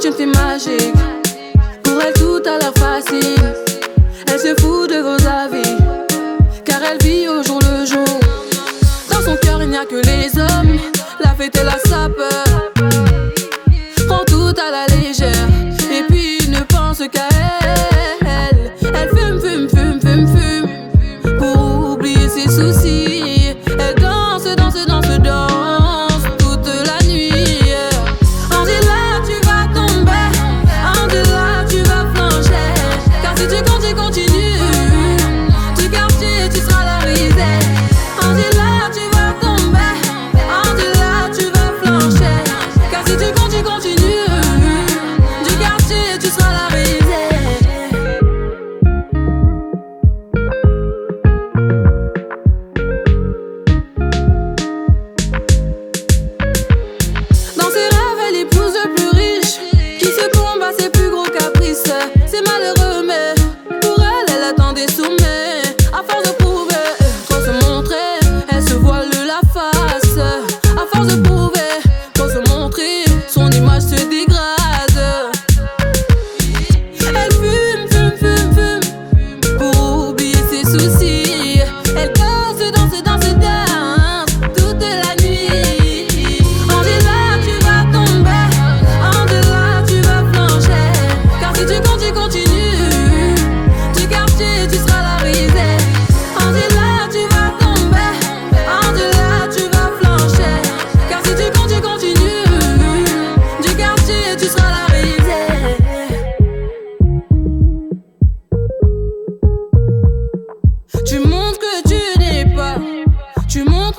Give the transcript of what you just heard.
tu me fais magique. Pour elle, tout à la facile. Elle se fout de vos avis, car elle vit au jour le jour. Dans son cœur, il n'y a que les hommes. La fête, elle a sa peur. Prends tout à la légère, et puis ne pense qu'à elle. Tu montres que tu n'es pas. Tu montres